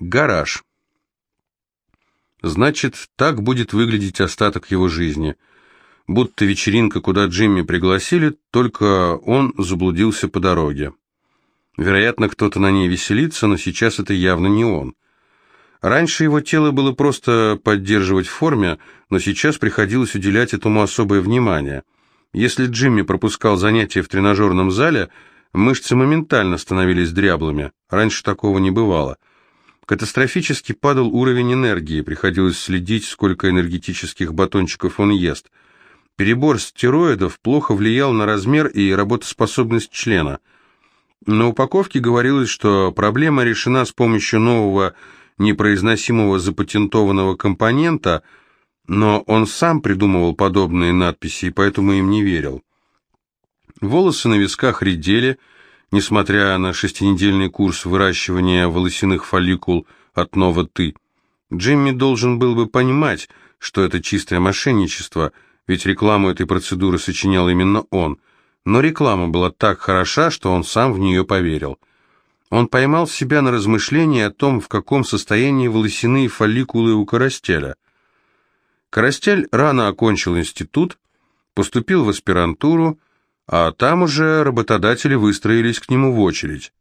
Гараж. Значит, так будет выглядеть остаток его жизни. Будто вечеринка, куда Джимми пригласили, только он заблудился по дороге. Вероятно, кто-то на ней веселится, но сейчас это явно не он. Раньше его тело было просто поддерживать в форме, но сейчас приходилось уделять этому особое внимание. Если Джимми пропускал занятия в тренажерном зале, мышцы моментально становились дряблыми. Раньше такого не бывало. Катастрофически падал уровень энергии, приходилось следить, сколько энергетических батончиков он ест. Перебор стероидов плохо влиял на размер и работоспособность члена. На упаковке говорилось, что проблема решена с помощью нового непроизносимого запатентованного компонента, но он сам придумывал подобные надписи и поэтому им не верил. Волосы на висках редели, несмотря на шестинедельный курс выращивания волосяных фолликул от «Нова ты». Джимми должен был бы понимать, что это чистое мошенничество, ведь рекламу этой процедуры сочинял именно он. Но реклама была так хороша, что он сам в нее поверил. Он поймал себя на размышлении о том, в каком состоянии волосяные фолликулы у Карастеля. Карастель рано окончил институт, поступил в аспирантуру, а там уже работодатели выстроились к нему в очередь.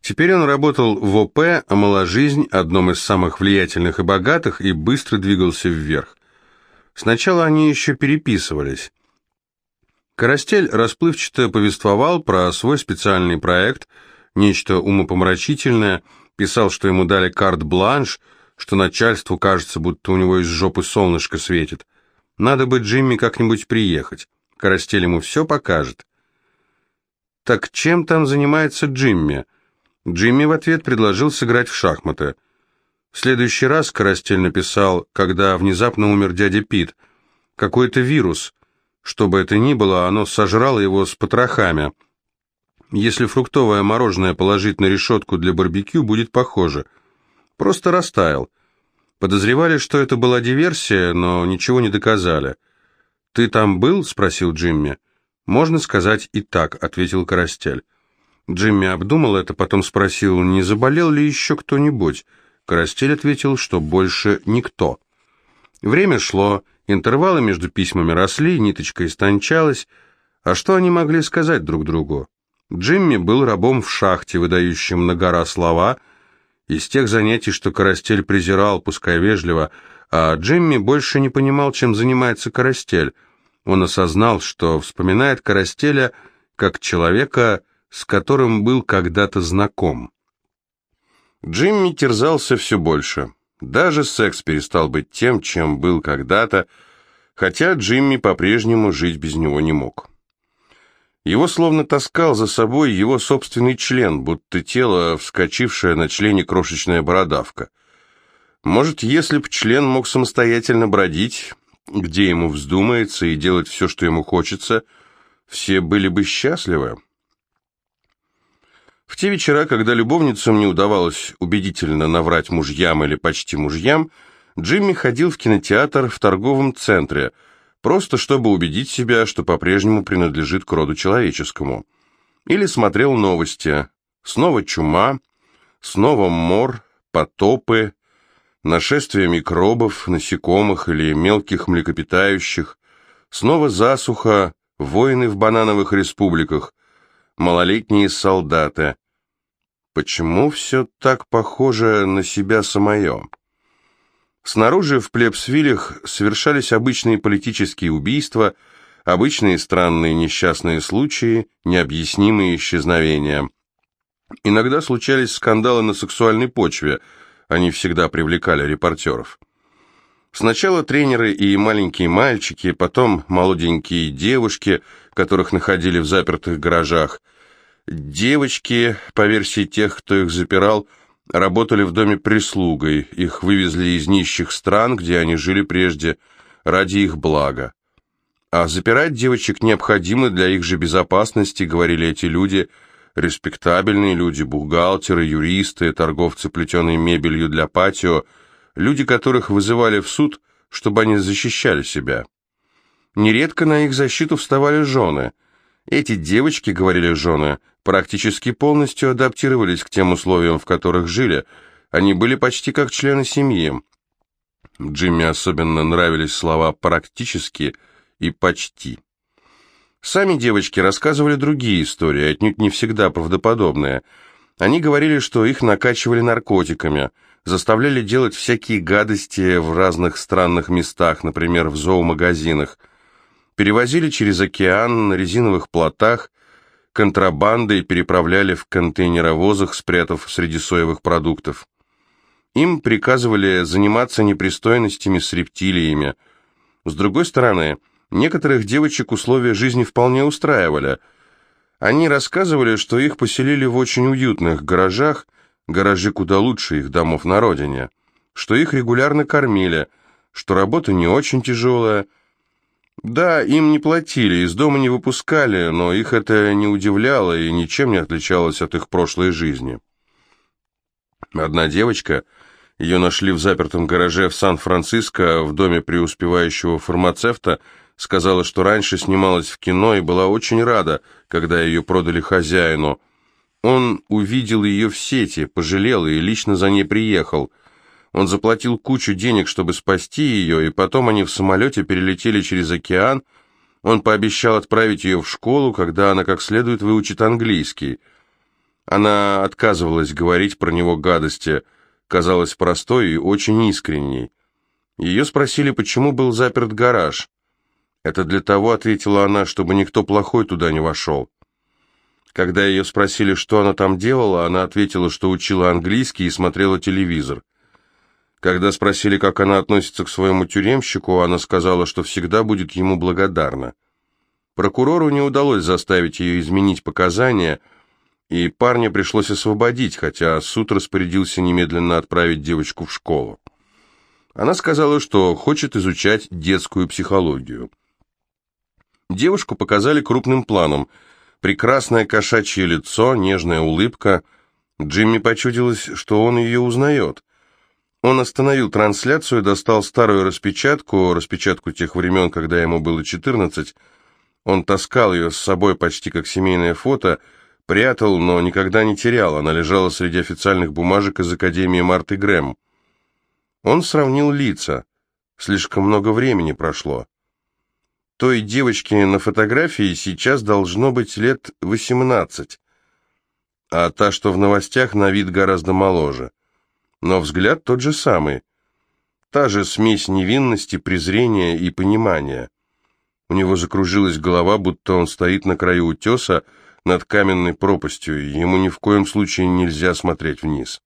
Теперь он работал в ОП «Амаложизнь», одном из самых влиятельных и богатых, и быстро двигался вверх. Сначала они еще переписывались. Карастель расплывчато повествовал про свой специальный проект, нечто умопомрачительное, писал, что ему дали карт-бланш, что начальству кажется, будто у него из жопы солнышко светит. Надо бы Джимми как-нибудь приехать. Карастель ему все покажет. «Так чем там занимается Джимми?» Джимми в ответ предложил сыграть в шахматы. В следующий раз Карастель написал, когда внезапно умер дядя Пит. Какой-то вирус. Что бы это ни было, оно сожрало его с потрохами. Если фруктовое мороженое положить на решетку для барбекю, будет похоже. Просто растаял. Подозревали, что это была диверсия, но ничего не доказали. «Ты там был?» — спросил Джимми. «Можно сказать и так», — ответил Карастель. Джимми обдумал это, потом спросил, не заболел ли еще кто-нибудь. Карастель ответил, что больше никто. Время шло, интервалы между письмами росли, ниточка истончалась. А что они могли сказать друг другу? Джимми был рабом в шахте, выдающим на гора слова, из тех занятий, что Карастель презирал, пускай вежливо, а Джимми больше не понимал, чем занимается Карастель. Он осознал, что вспоминает Карастеля как человека, с которым был когда-то знаком. Джимми терзался все больше. Даже секс перестал быть тем, чем был когда-то, хотя Джимми по-прежнему жить без него не мог. Его словно таскал за собой его собственный член, будто тело, вскочившее на члене крошечная бородавка. Может, если б член мог самостоятельно бродить, где ему вздумается, и делать все, что ему хочется, все были бы счастливы. В те вечера, когда любовницам не удавалось убедительно наврать мужьям или почти мужьям, Джимми ходил в кинотеатр в торговом центре, просто чтобы убедить себя, что по-прежнему принадлежит к роду человеческому. Или смотрел новости. Снова чума, снова мор, потопы, нашествие микробов, насекомых или мелких млекопитающих, снова засуха, войны в банановых республиках, малолетние солдаты. Почему все так похоже на себя самое? Снаружи в Плебсвилях совершались обычные политические убийства, обычные странные несчастные случаи, необъяснимые исчезновения. Иногда случались скандалы на сексуальной почве – они всегда привлекали репортеров. Сначала тренеры и маленькие мальчики, потом молоденькие девушки, которых находили в запертых гаражах. Девочки, по версии тех, кто их запирал, работали в доме прислугой, их вывезли из нищих стран, где они жили прежде, ради их блага. А запирать девочек необходимо для их же безопасности, говорили эти люди – респектабельные люди, бухгалтеры, юристы, торговцы плетеной мебелью для патио, люди, которых вызывали в суд, чтобы они защищали себя. Нередко на их защиту вставали жены. Эти девочки, говорили жены, практически полностью адаптировались к тем условиям, в которых жили. Они были почти как члены семьи. Джимми особенно нравились слова «практически» и «почти». Сами девочки рассказывали другие истории, отнюдь не всегда правдоподобные. Они говорили, что их накачивали наркотиками, заставляли делать всякие гадости в разных странных местах, например, в зоомагазинах. Перевозили через океан на резиновых плотах, контрабандой переправляли в контейнеровозах, спрятав среди соевых продуктов. Им приказывали заниматься непристойностями с рептилиями. С другой стороны, Некоторых девочек условия жизни вполне устраивали. Они рассказывали, что их поселили в очень уютных гаражах, гаражи куда лучше их домов на родине, что их регулярно кормили, что работа не очень тяжелая. Да, им не платили, из дома не выпускали, но их это не удивляло и ничем не отличалось от их прошлой жизни. Одна девочка, ее нашли в запертом гараже в Сан-Франциско в доме преуспевающего фармацевта, сказала, что раньше снималась в кино и была очень рада, когда ее продали хозяину. Он увидел ее в сети, пожалел и лично за ней приехал. Он заплатил кучу денег, чтобы спасти ее, и потом они в самолете перелетели через океан. Он пообещал отправить ее в школу, когда она как следует выучит английский. Она отказывалась говорить про него гадости, казалась простой и очень искренней. Ее спросили, почему был заперт гараж. «Это для того», — ответила она, — «чтобы никто плохой туда не вошел». Когда ее спросили, что она там делала, она ответила, что учила английский и смотрела телевизор. Когда спросили, как она относится к своему тюремщику, она сказала, что всегда будет ему благодарна. Прокурору не удалось заставить ее изменить показания, и парня пришлось освободить, хотя суд распорядился немедленно отправить девочку в школу. Она сказала, что хочет изучать детскую психологию. Девушку показали крупным планом. Прекрасное кошачье лицо, нежная улыбка. Джимми почудилось, что он ее узнает. Он остановил трансляцию, достал старую распечатку, распечатку тех времен, когда ему было 14. Он таскал ее с собой почти как семейное фото, прятал, но никогда не терял. Она лежала среди официальных бумажек из Академии Марты Грэм. Он сравнил лица. Слишком много времени прошло. Той девочке на фотографии сейчас должно быть лет 18, а та, что в новостях, на вид гораздо моложе. Но взгляд тот же самый. Та же смесь невинности, презрения и понимания. У него закружилась голова, будто он стоит на краю утеса над каменной пропастью, ему ни в коем случае нельзя смотреть вниз.